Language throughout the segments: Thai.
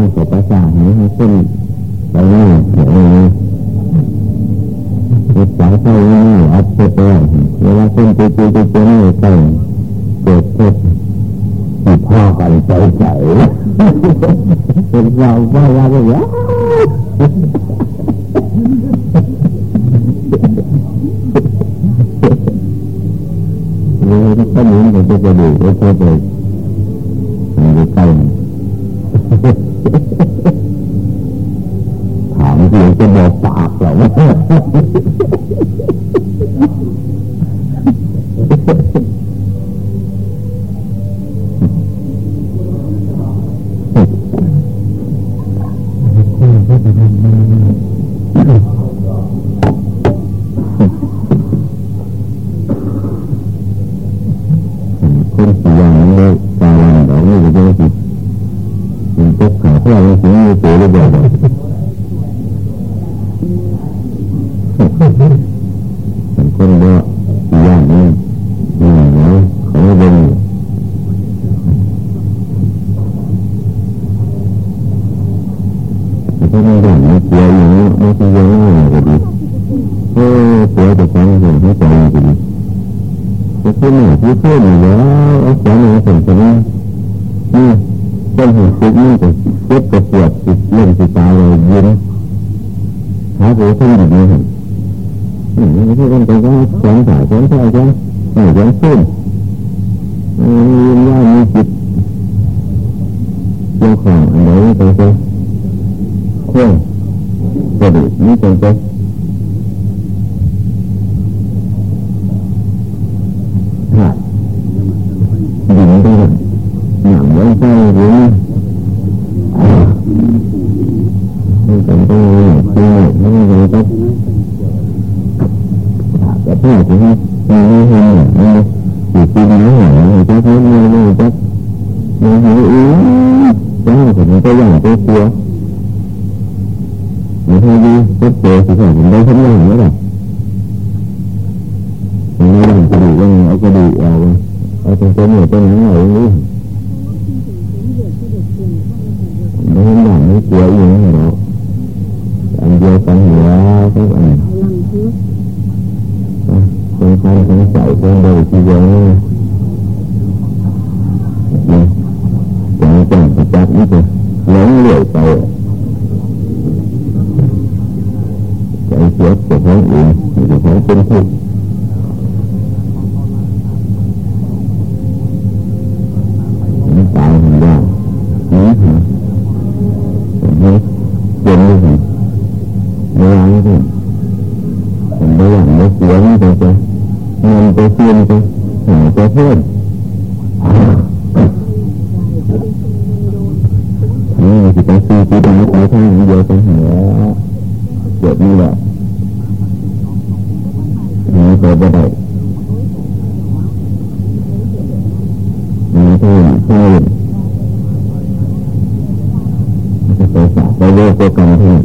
างเกิดประสาทให้ขึ้นไปนี่เดี๋ยวนี้ติดสายไฟนี่อัดเสร็จแล้วเวลาขึ้นไปไปไปไปนี่ไปเกิดเกิดติดพ่อกันใจใสเป็นเราว่าว่าว่าเลยก็เหมือนกับจะกระดูกก็จะไปในใกล้ถามเพียงจะบอก ปากเราเลยกาลันดอกนี่จะเป็นสิเป็นพวกขาพวกนี้สิมีตัวเรียบร้อยเจะขึ้นหนึ่งที่ ใต้หรือไม่เป็นตัวตัวไม่เป็นตัวแต่เพื่อที่ให้ไม่เห็นไม่อยู่ที่ไหนหรอจะเห็นไม่ไม่จะไม่เห็นอือจะให้ผมตัวอย่างตัวตัวไม่ให้ดีตัวตัวสิผมได้ทำงานแล้วแบบไม่ได้กระดูกยังเอากระดูกเอาเอาตรงตัวหนูตัวนั้นเอาอย่างนี้ ไม่เห็นอย่างนี้กลัวอีกเหรออันเดียวกันหัวก็อันคนใครคนใส่คนเดียวทีเดียวนี่จังจังประจักษ์นี่คือหลงเหลวไปใจเสียเจ้าของเองเจ้าของเป็นทุกข์ ไปเสียนไปหาไปเพื่อนนี่จะไปซื้อที่ตรงนี้ไปทางเดียวไปหาเกิดนี่แหละนี่เกิดได้นี่คือใช่ไปสาไปเลิกโปรแกรมที่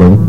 น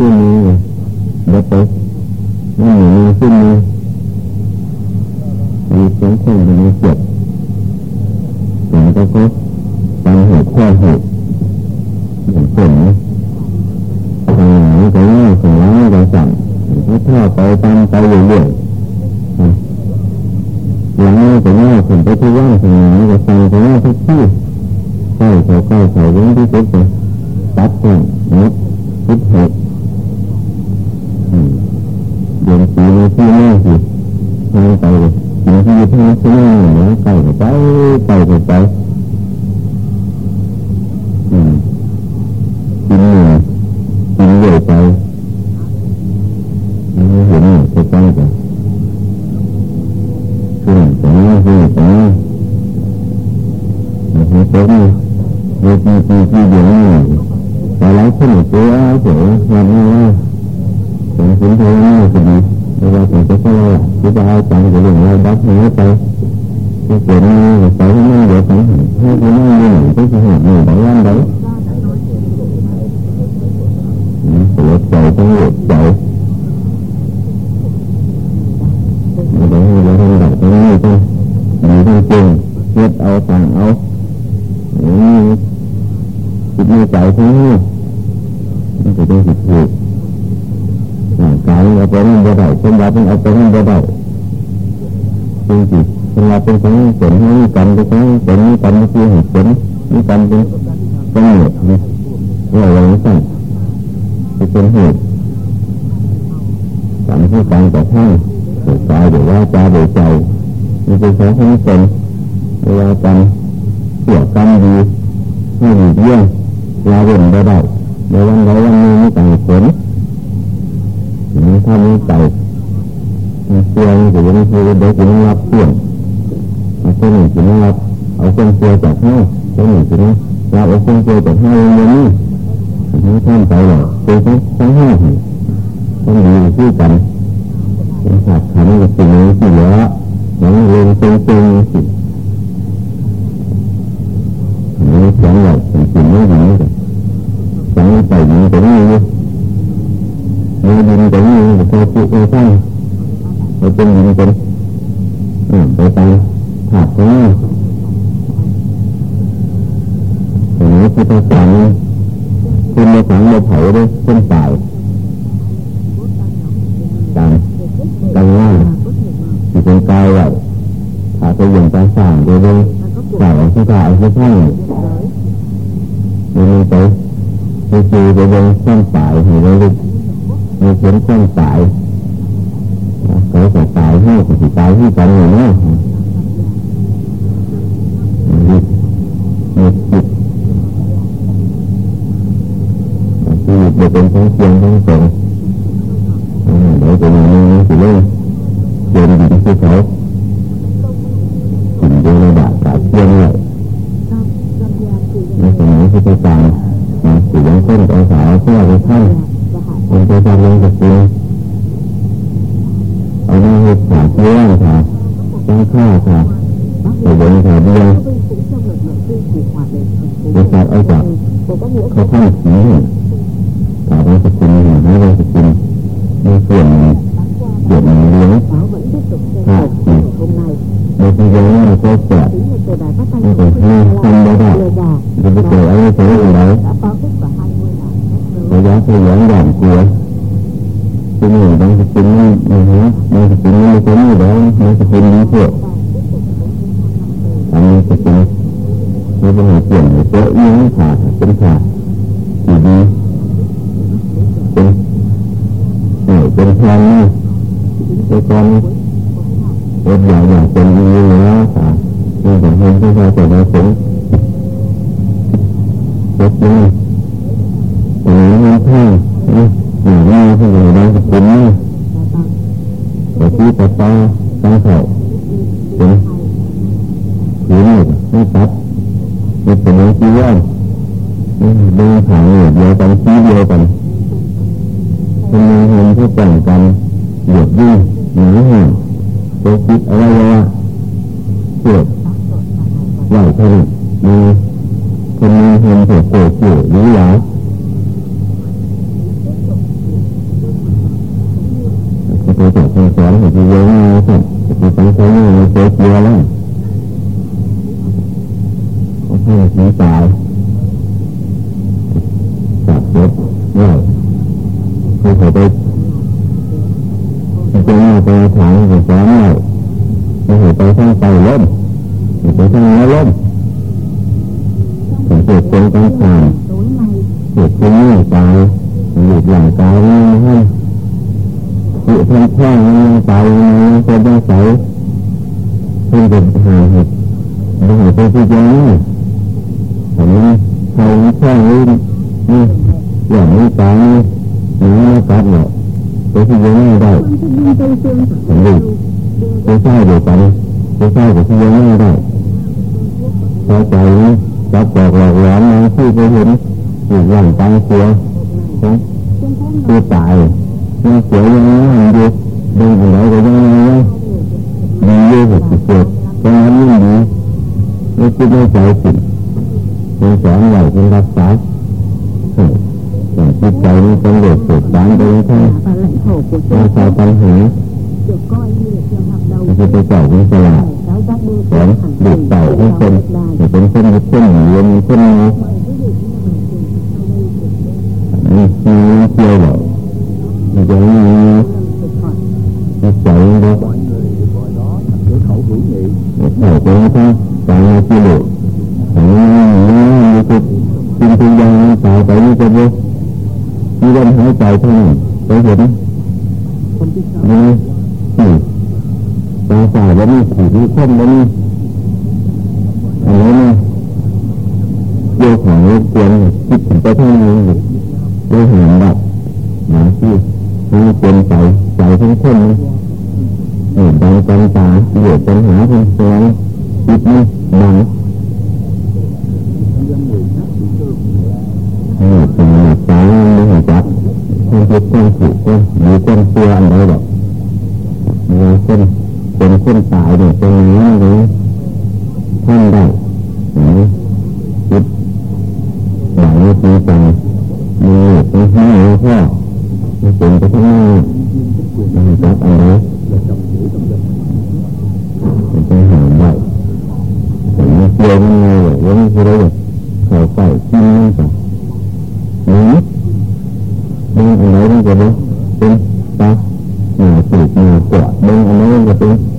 มีขึ้นนี้เด็กไปนี่มีขึ้นนี้มีเสียงคนมีเสียบเสียงก็ก็ฟังเหตุข้อเหตุเหตุผลทางไหนก็ง่ายของร้านก็สั่งก็ท่าไปตามไปเรื่อยๆหลังนี้ก็ง่ายถึงไปที่ว่างทางไหน แต่หลายคนตัวเสียวันนี้ว่าเป็นสิ่งที่ไม่ดีไม่ว่าจะเป็นอะไรที่จะเอาจังจะเรื่องอะไรดับนี้ไปที่เกิดนี้ไปที่นั่นเดี๋ยวไปให้ที่นั่นนี่ที่จะหาหนึ่งบางวัน đấy ปวใจทั้งหมดใจไม่ได้ให้เราทำแบบนี้ต้องมีทั้งจริงเฮ็ดเอาต่างเอานี่จิตในใจทั้งนี้ จะต้องผิดถูกร่างกายเอาไปนั่นบ่ได้สมบัติเอาไปนั่นบ่ได้จริงจิตสมบัติเป็นของผลให้กันเป็นของผลนี้กันคือเหตุผลนี้กันเป็นกำหนดนี่ว่าอย่างนี้สั่งจะเป็นเหตุสั่งให้การกระทั่งเกิดกายหรือว่าใจาหรือใจมันเป็นของทั้งเป็นเวลากันเกี่ยวกันดีให้ดีเยี่ยงลาเว้นได้ ในวันใดวันหนึ่งมีแต่ผลนี่ถ้ามีใจเสียงหรือว่าคือเด็กยังรับเสี่ยงเอาคนหนึ่งจะรับเอาคนเสียจากห้าคนหนึ่งจะรับเอาคนเสียจากห้าอย่างนี้ทั้งท่านไปหรอกเป็นทั้งห้าต้องดีที่กันเป็นสัตว์ขันกับสิ่งนี้ที่เหลือหลังเรียนเป็นเป็นสินี่สองอย่างเป็นสิ่งไม่ดีกัน สองไปนี้ตรงนี้มีดินตรงนี้พอปุโอตั้งเราเป็นดินเป็นไปตามถาดตรงนี้ตรงนี้คือต้องสั่งคุณมาฝังมาเผาด้วยต้นตายการการง่ายที่เป็นกายไหวถ้าไปยังการสั่งโดยโดยกล่าวที่กล่าวที่ใช่โดยไป ไปคือโดยโดยต้นสายเห็นไหมลูกมีเห็นข้นสายเขาจะตายให้ก็จะตายที่กันอยู่เนาะมีจิตชีวิตเป็นทั้งเพียงทั้งสอ ไม่ต้องให้ทำได้ได้จะไปเจออะไรเจออะไรระยะที่ย้อนหย่อนกลัวที่นี่ เห็นที่เราจะได้ผลลดยังแต่ ไหวผลิตมีคนมีเงินเกิดโกรธอยู่หรือหลา ไปใช้กับที่เจ้านี่ได้พอใจนี่จับปอกหลอกหลอนมาที่ไปเห็นอีกอย่างตังเสียของตัวตายยังเสียยังไงอยู่ดูอะไรก็ยังไงดีเยอะสุดเกิดตรงนั้นยิ่งดีไม่คิดไม่ใจสิเป็นสอนไหวเป็นรักษาอย่างจิตใจมันเป็นเดือดสุดสารไปทั้งราคาปัญหาจะไปเก่าเป็นสลา สอนเด็กเก่าให้คนเป็นคนยึดเส้นเย็นคนนี้นี่คือเกี่ยวหรอมันจะมีมันใส่เนาะเขาเป็นทั้งการที่เด็กของนี่มีคือกินทุกอย่างตายไปนี่จะรู้มีลมหายใจเท่านั้นไปเห็นนี่นี่ ตาสายแล้วนี่สีที่ข้นแล้วมีอะไรนี่โยของกวนคิดถึงไปทางนี้โดยเห็นแบบหมาที่มีเป็นใจใจทั้งคนนี่เห็นดังกันตาเหยียดปัญหาทั้งสองจิตนี่ดังนี่เป็นหลักสายไม่เห็นจับคนคิดคนผูกคน บิ้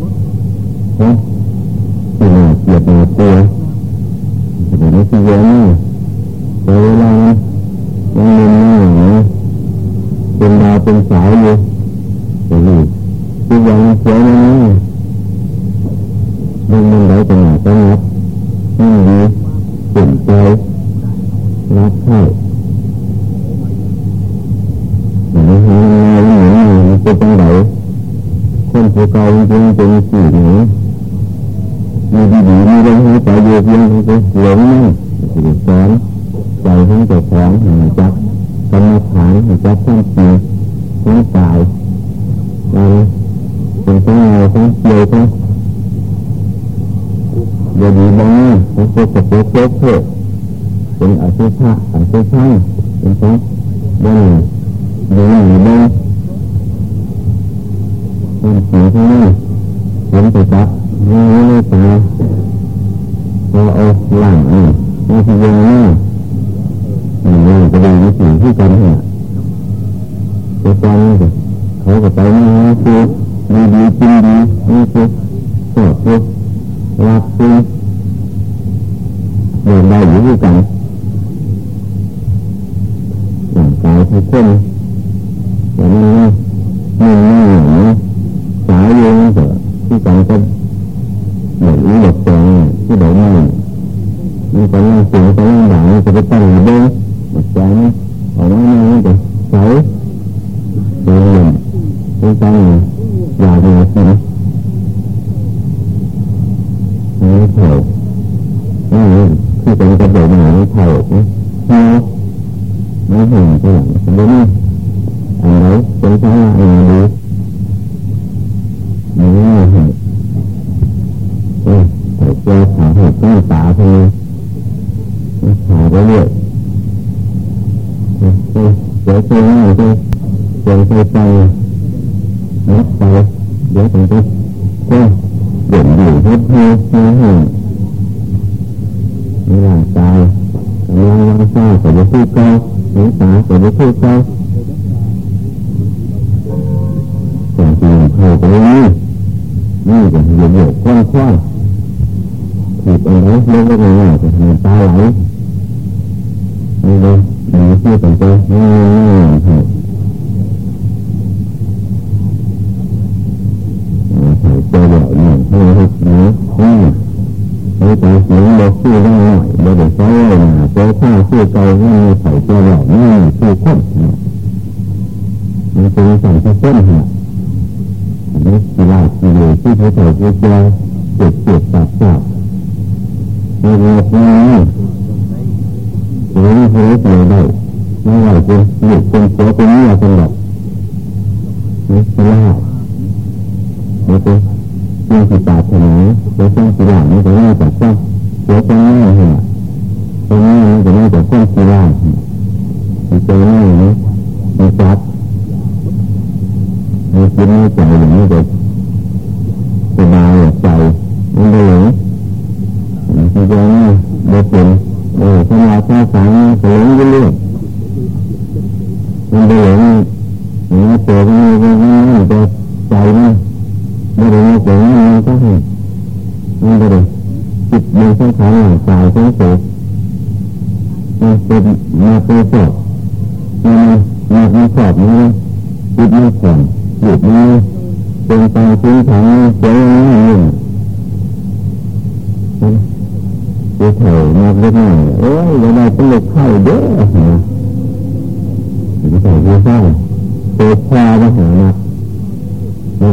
โคกโคกโคกเป็นอาชีพะอาชีพช่างเป็นของบ้านหรือหนีบ้างเป็นสีที่นี่เห็นไปจับนี่นี่ตาพอเอาหลังนี่นี่คือยังนี่นี่จะดูวิธีที่กันเนี่ยตัวตอนนี้เขาก็ไปนี่คือดีดีกินดีนี่คือสอบคือรักคือเดิ นได้อยู่ด้วยกัน ไปไปนับไปเดี๋ยวถึงจะก็เด่นอยู่เพื่อเพื่อเพื่อเห็นในร่างกายกำลังรักษาแต่จะพูดเก่าหรือตาแต่จะพูดเก่าแต่จริงเขาไปนี่นี่จะเหยียบเหยียบคว้างคว้างผิดอะไรเรื่องอะไรเนี่ยจะทำตาไหลนี่เลยนี่ที่เป็นตัวนี่นี่ เลยนะเจ้าข้าชื่อเก่านี่ใส่ตัวใหญ่นี่ชื่อคนมันเป็นสั่งที่เส้นหัวนี่กีฬากีฬาที่เขาใส่ตัวเจ้าเจ็บเจ็บตัดตัดในเรื่องนี้หรือไม่เคยเจอได้ไม่ว่าจะหยุดเป็นตัวเป็นเมียเป็นแบบนี่กีฬาแล้วก็มีสิตาถนนแล้วก็กีฬาไม่ได้แต่ก็เสียตรงนี้เหรอตรงนี้ ความ่แต่ก็กีฬามั มันมันสอบมันจิตมันแข็งจิตมันเป็นตาทิ้งถังเสียงนี่นี่เถอะมาเล็กน่อยโอ้ยเวลาเป็นเล็กไข่เด้อเหรอเดี๋ยวใส่ดูซ่าตัวพามาหานักมัน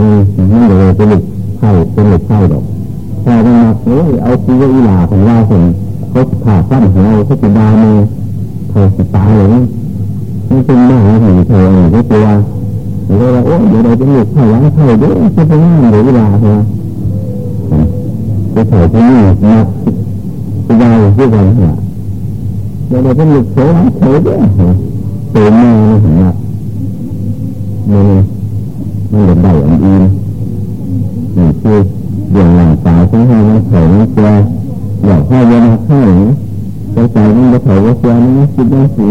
ไม่เลยเป็นเล็กไข่เป็นเล็กไข่ดอกพอมันมาเอ้ยเอาชีวิตอีหลาของเราผมเขาผ่าสั้นของเราเขาจะดาเมเธอสตายเลย นี่เป็นบ้าหีเธอหรือตัวหรือว่าโอ้เดี๋ยวเราจะหล็กไข่ล้างไข่ด้วยจะเป็นงานหรืออีหลาเธอจะเถอที่นี่มาจะยาวที่กันเหรอเดี๋ยวเราจะหล็กโซ่ล้างไข่ด้วยเต็มแม่เลยเห็นไหมมันมันเดือดได้อันอื่นนี่คือเรื่องหลังตายของให้มันเผยมันตัวอยากให้เวลาเข้าอย่างนี้ใจมันจะเผยว่าตัวนี้คิดได้สิ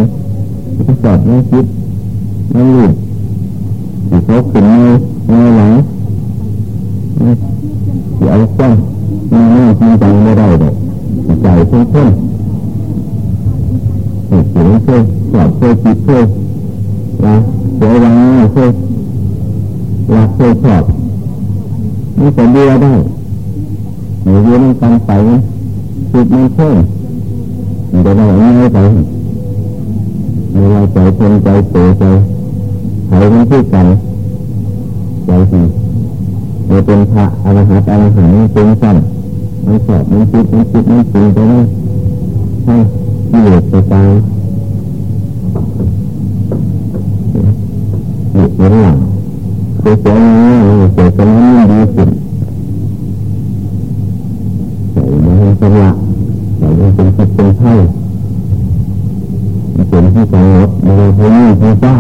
จะสอบไม่คิดไม่หลุดที่เขาขึ้นในในหลังที่เอาจ้องมันไม่จริงจังไม่ได้ดอกใจเพิ่มเพิ่มเหตุผลเคยสอบเคยคิดเคยละเสียวังเคยรักเคยชอบมันจะเดียได้หรือเรียนกันไปจิตมันเพิ่มมันจะได้ง่ายไป ไม่ว่าใจเพ็นใจเตะใจใครมันพูดกันใจสิมันเป็นพระอรหัตอรหันต์เป็นสั้นมันสอบมันคิดมันคิดมันจริดไปนะให้เหลือไปตายหยุดหลังเสียใที่กำหนดในพระนี้พระเจ้า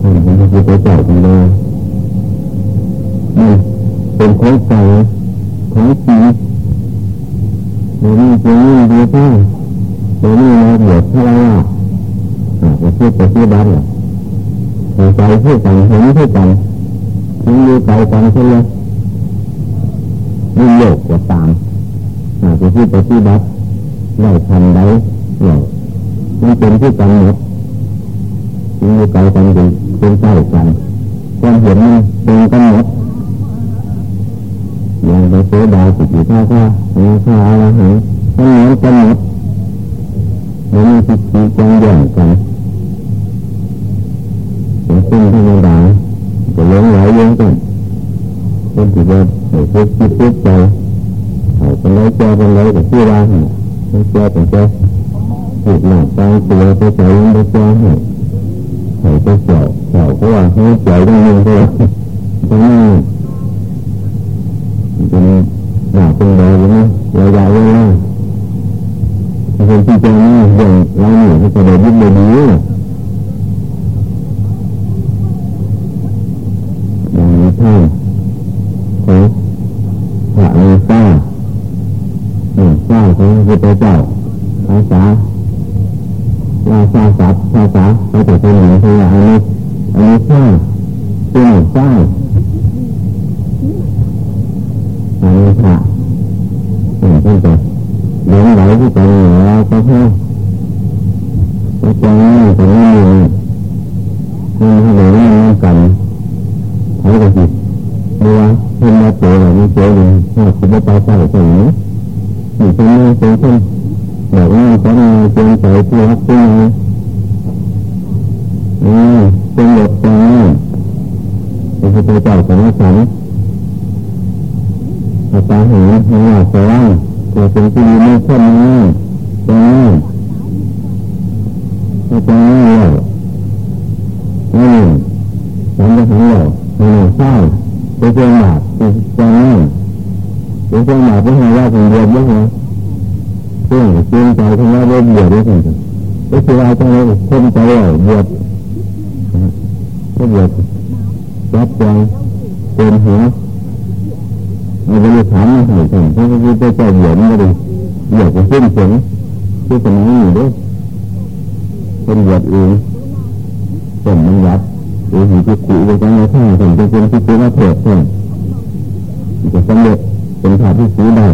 ท่านเป็นที่พระเจ้าของเรา มันเป็นที่กันหมดถึงดูไกลกันเป็นเป็นใกล้กันความเห็นมันเป็นกันหมดอย่างไปเสดายสิทธิท่าก็มีค่าอะไรหายมันเหมือนกันหมดมันมีสิทธิจังแย่งกันเป็นคนธรรมดาก็ล้มไหลเยอะกันคนที่ว่าให้คิดคิดคิดใจให้เป็นไรเจ้าเป็นไรแต่ที่ว่าเนี่ยเจ้าเป็นเจ้า ถูกหนักตายตัวไปใส่ยังไปเจ้าให้ให้ไปเจ้าเจ้าเพราะว่าเขาเจ้าต้องยิงตัวตรงนี้เป็นหนักเป็นแดงนะยาวๆเลยนะเป็นที่จ้านี่อย่างเราเนี่ยจะได้ยึดเลยดีอย่างนี้ท่านของพระมีต้าหนึ่งเจ้าของพระเจ้าภาษาาศัพท์ภาษาภาษาเป็นหนึ่งคืออันนี้อันนี้เจ้าเป็นหนึ่งเจ้าอันนี้พระเป็นตัวเลี้ยงไหลที่ตรงนี้แล้วก็เพื่อพระเจ้านี่ตรงนี้นี่ให้เราเล่นกันเขาก็จิตเมื่อเพิ่มาเจอแบบนี้เจอเลยถ้าคุณไม่ไปใส่ตรงนี้อยู่ตรงนี้เป็นคนแบบนี้ก็มีเป็นใจที่รักที่นี่ อืมเป็นหยดตรงนี้เป็นพระเจ้าสมสันอาตาเห็นในหลักสว่างตัวเป็นที่มีไม่ค่ยตรงนี้ตรงนี้เลยนี่ฉันจะเห็นเลยในเศร้าเป็นเรื่อหนักเป็นตรงนี้เป็นเรื่องหนักเป็นเรื่องยากเป็นเรื่องเยอะเลยเรื่องจริงใจทั้งนั้นเรื่อเบียดด้วยกันก็คือว่าจังเลยคนใจเลย เบียดก็เบียดจับใจเป็นหัวไม่ได้ถามไม่ให้กันเพราะว่จะใจเบียดไม่ได้เบียดจะขึ้นเสียงที่สมัยนี้ด้วยเป็นเบียดเองเป็นมันยัดหรือหินที่ขุไปจังเลยท่าถึงจะเป็นที่คือว่าเถิดเถิดจะสำเร็จเป็นภาพที่ซื้อได้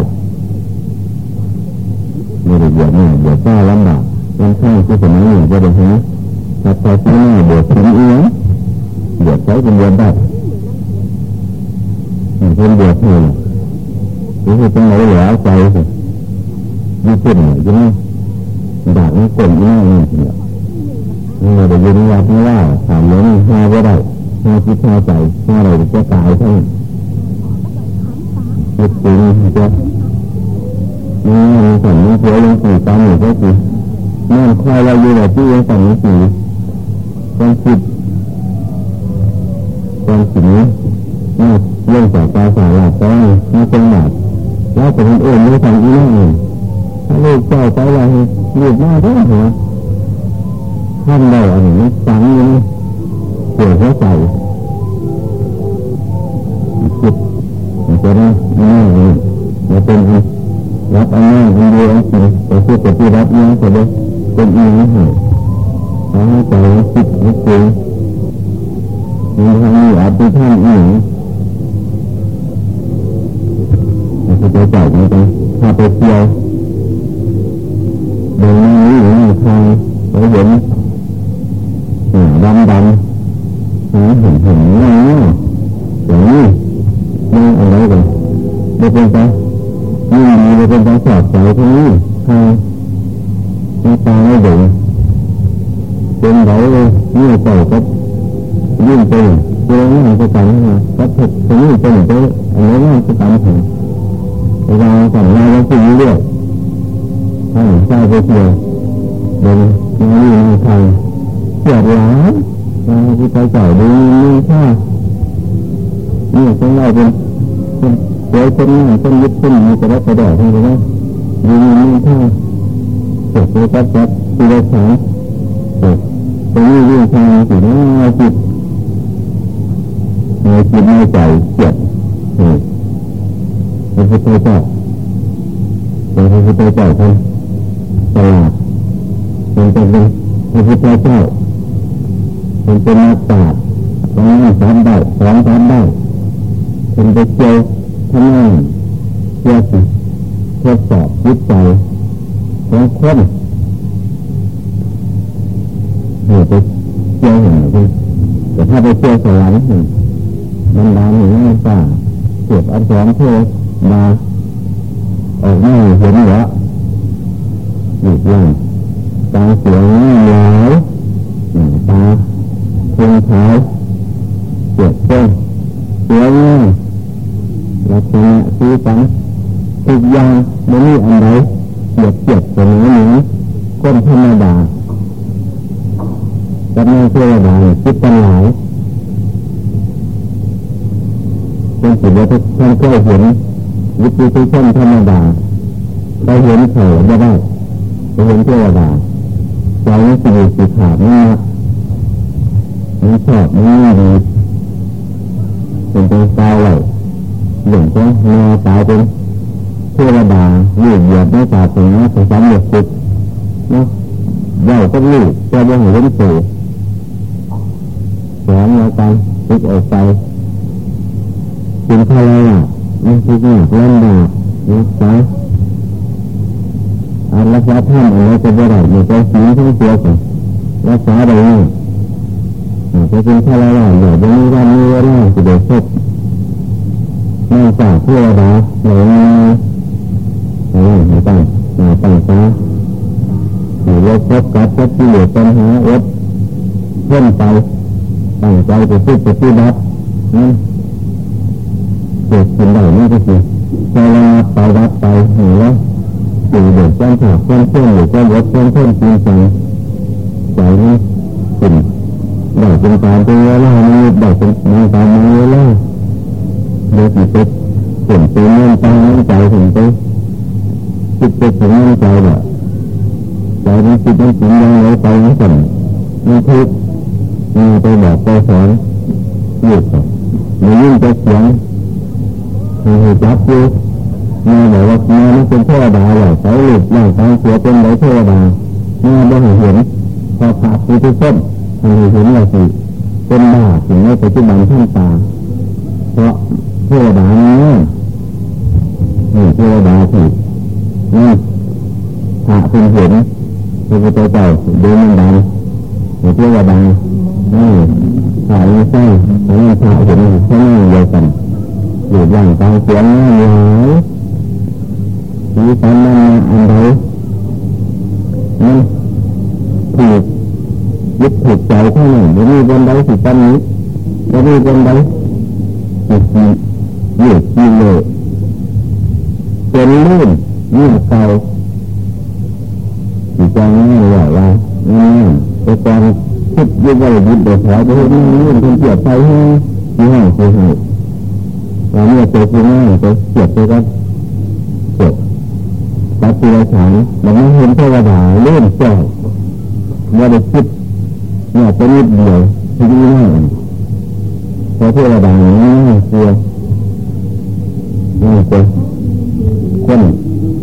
าคิดห้าใจห้าอะไรจะตายเท่านั้นคิดจริงจะนี่มีสั่งมีเสียยังสี่ตามหนึ่งก็คือนั่นใครเราอยู่แบบที่ยังสั่งมีสี่ต้องคิดต้องสิ่งนี้นี่เรื่องจากการสาระต้องมีเป็นหนักแล้วแต่คนอื่นไม่ทำอีนั่นเองถ้าลูกเจ้าไปอะไรลูกมาได้หัวท่านได้อันนี้จังยังเกี่ยวหัวใจ จะได้ไม่ไม่ไม่เป็นรับอันนั้นอันเดียวอันสิ่งแต่พูดแต่ที่รับยังจะได้เป็นอีกนะฮะทำให้ใจคิดให้เก่งมีทางนี้อาจจะท่านอีกจะไปจ่ายกันไปถ้าไปเที่ยว นี่ของเป็นเป็นเดี๋ยเป็นหน้าเป็นยึดเป็นมีกระดับกระดาษให้ได้ดูนี่ค่าเสร็จแล้วก็จับที่เราถามเสร็จตรงนี้ยิ่งทางสิ่งนี้เราจิตในจิตในใจเจ็บเออเป็นพระเจ้าเป็นพระพุทธเจ้าท่านตลาดเป็นเป็นพระพุทธเจ้าเป็นเป็นนักปราชญ์ตรงนี้สอนได้สอนสอนได้ เป็นไปเจอท่านนั่นเพื่อสิทดสอบวิจัยของคนเหตุไปเจอเห็นไหมแต่ถ้าไปเจอสวรรค์บรรดาหนึ่งไม่ทราบเก็บอักษรเทศมาออกมาเห็นเหรออีกอย่างตาเสียงยาวตาเพียงเท้าเจ็บเส้นเสียง ลักษณะที่สันทุกอย่างไม่มีอันใดเกียดเกียดเสมอหนึ่งคนธรรมดากับนางเทวดาคิดกันหลายเป็นสิ่งที่ท่านเคยเห็นวิธีที่ท่านธรรมดาเราเห็นเขาไม่ได้เราเห็นเทวดาใจไม่สงสิขาดม่นักไม่ชอบไม่ดีเป็นตัวตายเลย หลงก็แม่ตายเป็นเทวดาลูกเหยียบไม่ตาถึงนะถึงสามเหยียบสุดนะเย้าก็ลูกจะยังเห็นตัวแสงแล้วกันติดออกไปเป็นทะเลอะมันคือหนักลำบากนะจ๊ะอันรักษาท่านอะไรก็ได้ไม่ต้องสีทั้งตัวกันรักษาได้เนี่ยจะเป็นทะเลอะอย่าจะมีวันมีเวลาจะได้พบน อกจากเพื่อดาหลงอะไรไม่ต้องมาตั้งตาหรือว่าพบกับพบที่เหลือปัญหาอดเพิ่มไปตั้งใจจะพูดจะพูดนับนั่นเกิดขึ้นได้นี่ก็คือพอเราไปรับไปเห็นแล้วสิ่งเดือดร้อนถากเพื่อนเพื่อนหรือก็ลดเพื่อนเพื่อนจริงจังใจนี้ขึ้นได้เป็นการเป็นเวลานี้ได้เป็นการเป็นเวลา เด็กติดเห็นเป็นเงินตาเงินใจเห็นไปคิดไปถึงเงินใจแบบใจมันคิดมันถึงยังไงไปไม่สั่นไม่ทุกข์มีไปบอกไปสอนหยุดไม่ยิ่งไปเสียงให้จับอยู่แม่บอกว่าม่ไม่เป็นเทวดาหรอกเขาหลุดร่างกายเสียเป็นไรเทวดาแม่ไม่เห็นพอขาดที่ทุกคนให้เห็นว่าสิเป็นบ้าถึงในปัจจุบันท่านตาเพราะ เทวดานี้นี่เทวดาที่นี่พระคุณเห็นพระพุทธเจ้าเดินมันดังเทวดานี่พระไม่ใช่นี่พระเห็นแค่นี้เดียวกันอยู่อย่างกลางเสียงหายมีสันนั้นอันใดนั่นถูกยึดถูกใจเท่านั้นไม่มีคนใดสิตันนี้ไม่มีคนใด ยืดยืดเลยเป็นลื่นยืดเก่าสิจังนี่แหละว่านี่แต่ตอนคิดยึดไว้ยึดเดือดร้อนไปเห็นนี่ลื่นเป็นเกียรติไปให้ที่ให้คือให้เราเนี่ยตัวคือง่ายตัวเกียรติตัวก็เกียรติตัดตัวฉันเราไม่เห็นเทวดาเลื่อนเจ้าว่าได้คิดเนี่ยเป็นนิดเดียวที่นี่ง่ายพอเทวดาเนี่ยง่าย กลัวง่ายกว่าคน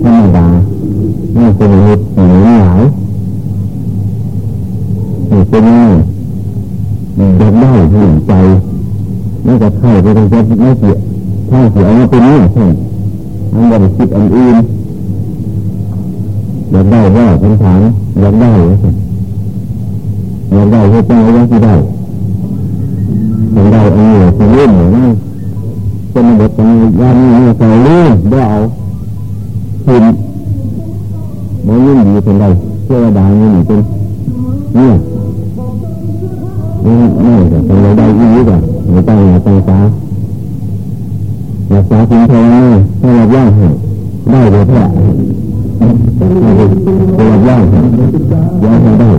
ธรรมดาง่ายกว่าหนุหนหลายนี่เป็นง่ายอยากได้หนุนใจไม่จะเข้าไปตรงนี้ไม่เสียถ้าเสียเอาเป็นนี่ใช่อันบริสุทธิ์อันอื่นอยากได้ว่าคำถามอยากได้อยากได้เพื่อจะเอาไว้ที่ได้อยากได้อันนี้ที่เล่นหรือไม่ เป็นบทเป็นยามนี้ใส่เล่นได้เอาคุณมันยิ่งดีเป็นไรเชื่อดานี่งเป็นเนี่ยนี่นี่แต่เป็นไรได้ยิ่งยิ่งอะไม่ต้องไม่ต้องตารักษาคุณเท่านี้ให้เราย่างให้ได้เลยแท้ให้เราย่างให้ย่างให้ได้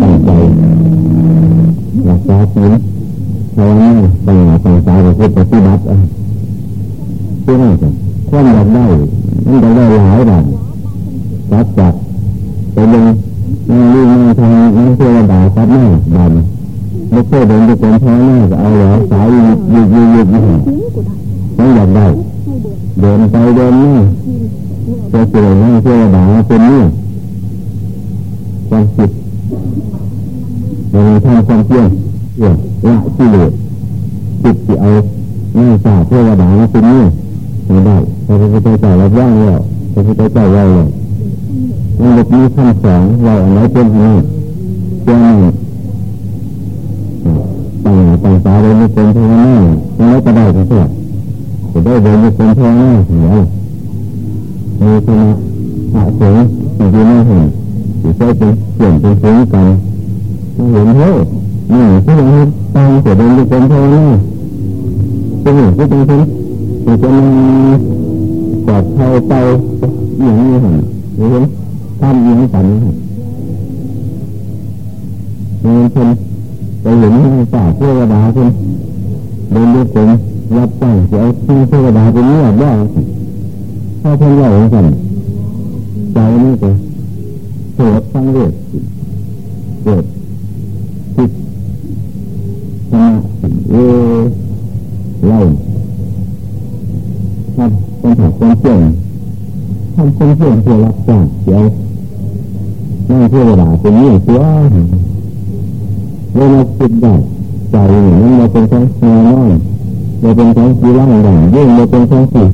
ตั้งใจรักษาคุณ เท่านี้ตั้งตั้งใจไปพูดปฏิบัติเพื่ออะไรกันความอยากได้มันจะได้หลายแบบจับจับไปลงนั่งลื่นั่งทางนั่งเทวดาซับหน้าแบบไม่เคยเดินไปเป็นท้อหน้าก็เอาเหรอสายยืดยืดยืดยืดต้องอยากได้เดินไปเดินนี่จะเจอนั่งเทวดาเป็นนี่ความคิดเราทำความเพียร เพื่อละกิเลสจิตที่เอาหน้าตาเทวดาเป็นนี่ไม่ได้พระพุทธเจ้าเรับย่างแล้วพระพุทธเจ้าเราเลยมันมีคำสอนเราอะไรเป็นนี่เจ้านี่ต่างต่างตาเลยไม่เป็นเท่านั้นไม่ก็ได้ก็เถอะจะได้เลยไม่เป็นเท่านั้นเหียมีคณะพระสงฆ์ที่ดีไม่เห็นที่ใช้เป็นเปลี่ยนเป็นสูงกันเห็นเท่า นี่ที่เราตั้งแต่เดินไม่เป็นเท่านั้นเป็นเหตุที่เป็นมันจะมีกอดเข้าไปอย่างนี้เหันหรือทำอย่างนี้หันมันเป็นไปเห็นป่าเทวดาเป็นเดินด้วยผมรับจ้างจะเอาที่เทวดาเป็นเนื้อบ้าถ้าเพิ่นเล่าให้กันใจนี่ก็เกิดทั้งเวทเกิดจิตธรรมะเออเล่าทำเป็นถักคนเชื่อทำคนเชื่อเพื่อรับจ้างเดี๋ยวนั่งเพื่อเวลาเป็นเนื้อเสียเวลาคิดได้ใจมันมาเป็นของแน่นอนมาเป็นของกีฬาอย่างยิ่งมาเป็นของสี่